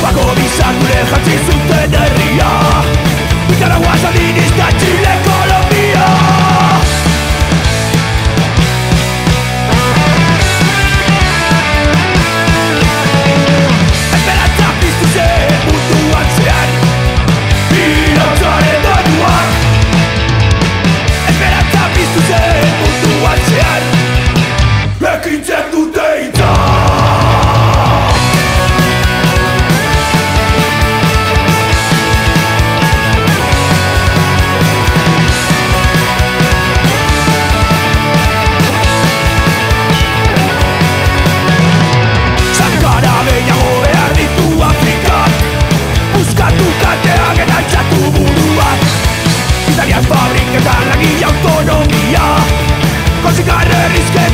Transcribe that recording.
Kubako bizan gure jantzi zuten herria Nikaragua sandinista txile risques